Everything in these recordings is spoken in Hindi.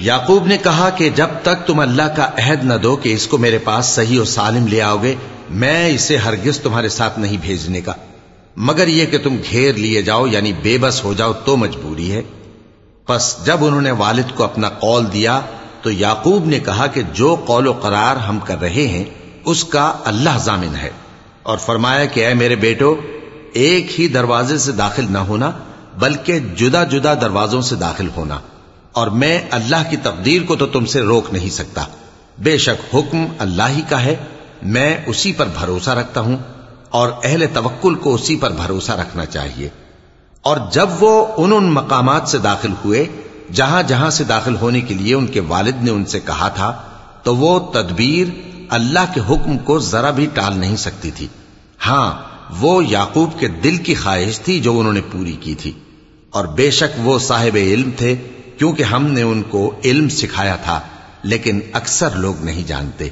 याकूब ने कहा कि जब तक तुम अल्लाह का अहद न दो कि इसको मेरे पास सही और सालिम ले आओगे, मैं इसे हरगिज तुम्हारे साथ नहीं भेजने का। मगर यह कि तुम घेर लिए जाओ, यानी बेबस हो जाओ तो मजबूरी है। बस जब उन्होंने वालिद को अपना कौल दिया तो याकूब ने कहा कि जो कौलो करार हम कर रहे हैं, उसका अल्लाह जामिन है। और फरमाया कि अय मेरे बेटो, एक ही दरवाजे से दाखिल न होना, बल्कि जुदा जुदा दरवाजों से दाखिल होना। और मैं अल्लाह की तकदीर को तो तुमसे रोक नहीं सकता। बेशक हुक्म अल्लाह ही का है, मैं उसी पर भरोसा रखता हूँ और अहले तवक्कुल को उसी पर भरोसा रखना चाहिए। और जब वो उन उन मकामात से दाखिल हुए, जहाँ जहाँ से दाखिल होने के लिए उनके वालिद ने उनसे कहा था तो वो तदबीर अल्लाह के हुक्म को जरा भी टाल नहीं सकती थी। हाँ, वो याकूब के दिल की ख्वाहिश थी जो उन्होंने पूरी की थी। और बेशक वो साहिब इल्म थे क्योंकि हमने उनको इल्म सिखाया था लेकिन अक्सर लोग नहीं जानते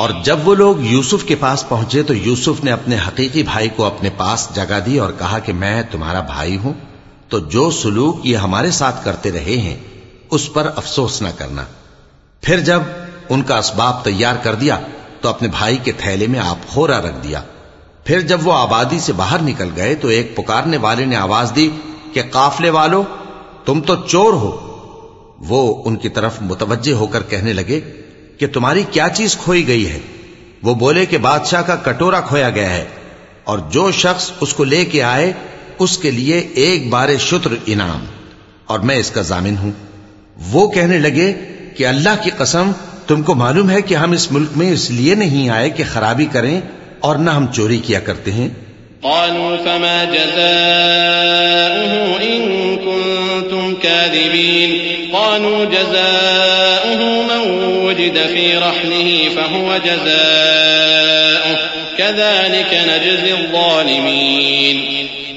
और जब वो लोग यूसुफ के पास पहुंचे तो यूसुफ ने अपने हकीकी भाई को अपने पास जगह दी और कहा कि मैं तुम्हारा भाई हूं तो जो सुलूक ये हमारे साथ करते रहे हैं, उस पर अफसोस न करना। फिर जब उनका असबाब तैयार कर दिया तो अपने भाई के थैले में आप खोरा रख दिया। फिर जब वो आबादी से बाहर निकल गए तो एक पुकारने वाले ने आवाज़ दी कि, काफले वालो, तुम तो चोर हो। वो उनकी तरफ़ मुतवजे होकर कहने लगे कि, तुम्हारी क्या चीज़ खोई गई है? वो बोले कि, बादशाह का कटोरा खोया गया है और जो शख्स उसको लेके आए उसके लिए एक बार शुत्र इनाम। और मैं इसका जामिन हूँ। वो कहने लगे कि अल्लाह की कसम, तुमको मालूम है कि हम इस मुल्क में इसलिए नहीं आए कि खराबी करें और न हम चोरी किया करते हैं।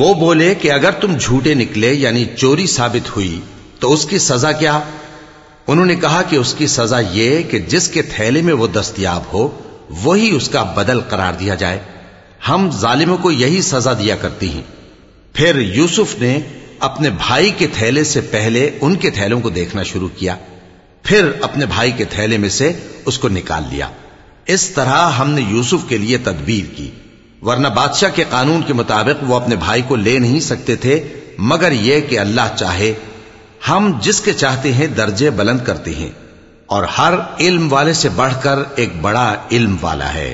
वो बोले कि अगर तुम झूठे निकले, यानी चोरी साबित हुई तो उसकी सजा क्या? उन्होंने कहा कि उसकी सजा यह कि जिसके थैले में वो दस्तियाब हो, वही उसका बदल करार दिया जाए। हम जालिमों को यही सजा दिया करती हैं। फिर यूसुफ ने अपने भाई के थैले से पहले उनके थैलों को देखना शुरू किया। फिर अपने भाई के थैले में से उसको निकाल लिया। इस तरह हमने यूसुफ के लिए तदबीर की। वरना बादशाह के कानून के मुताबिक वो अपने भाई को ले नहीं सकते थे मगर यह कि अल्लाह चाहे हम जिसके चाहते हैं दर्जे बुलंद करते हैं और हर इल्म वाले से बढ़कर एक बड़ा इल्म वाला है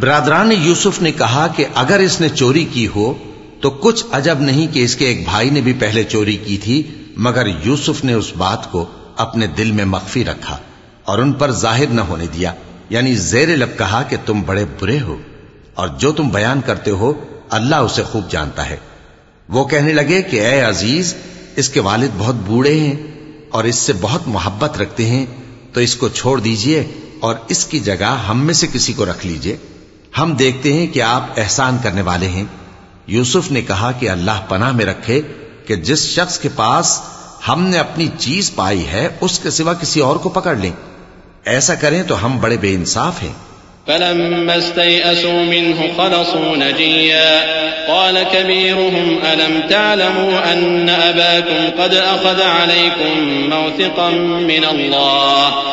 ब्रादरान यूसुफ ने कहा कि अगर इसने चोरी की हो तो कुछ अजब नहीं कि इसके एक भाई ने भी पहले चोरी की थी मगर यूसुफ ने उस बात को अपने दिल में मख्फी रखा और उन पर ज़ाहिर न होने दिया। यानी जेर लब कहा कि तुम बड़े बुरे हो और जो तुम बयान करते हो, अल्लाह उसे खूब जानता है। वो कहने लगे कि, ए अज़ीज़, इसके वालिद बहुत बूढ़े हैं और इससे बहुत मोहब्बत रखते हैं तो इसको छोड़ दीजिए और इसकी जगह हम में से किसी को रख लीजिए। हम देखते हैं कि आप एहसान करने वाले हैं। यूसुफ ने कहा कि, अल्लाह पनाह में रखे कि जिस शख्स के पास हमने अपनी चीज पाई है उसके सिवा किसी और को पकड़ लें ऐसा करें तो हम बड़े बेइंसाफ हैं अलम तालमू अन्न अबाकुम कद अखद अलैकुम मौतिकम मिन अल्लाह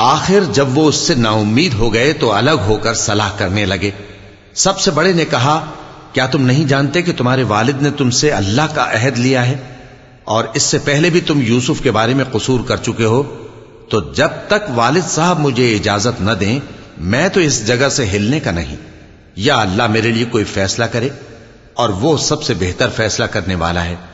आखिर जब वो उससे नाउमीद हो गए तो अलग होकर सलाह करने लगे सबसे बड़े ने कहा क्या तुम नहीं जानते कि तुम्हारे वालिद ने तुमसे अल्लाह का अहद लिया है और इससे पहले भी तुम यूसुफ के बारे में कसूर कर चुके हो तो जब तक वालिद साहब मुझे इजाजत न दें मैं तो इस जगह से हिलने का नहीं या अल्लाह मेरे लिए कोई फैसला करे और वो सबसे बेहतर फैसला करने वाला है।